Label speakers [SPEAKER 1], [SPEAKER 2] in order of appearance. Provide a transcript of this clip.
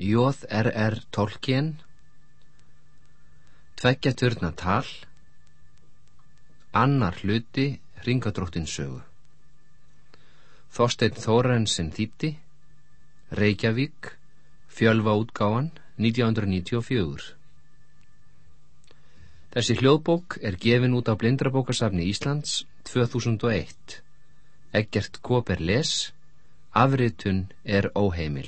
[SPEAKER 1] J.R.R. Tolkien. Tveggja törna tal. Annar hluti Ringadróttins sögu. Þorstein Þórensen þýtti Reykjavík Fjölva útgáfan 1994 Þessi hljóðbók er gefin út á Blindrabókasafni Íslands 2001 Eggert Kóper les. Afritun er óheimil.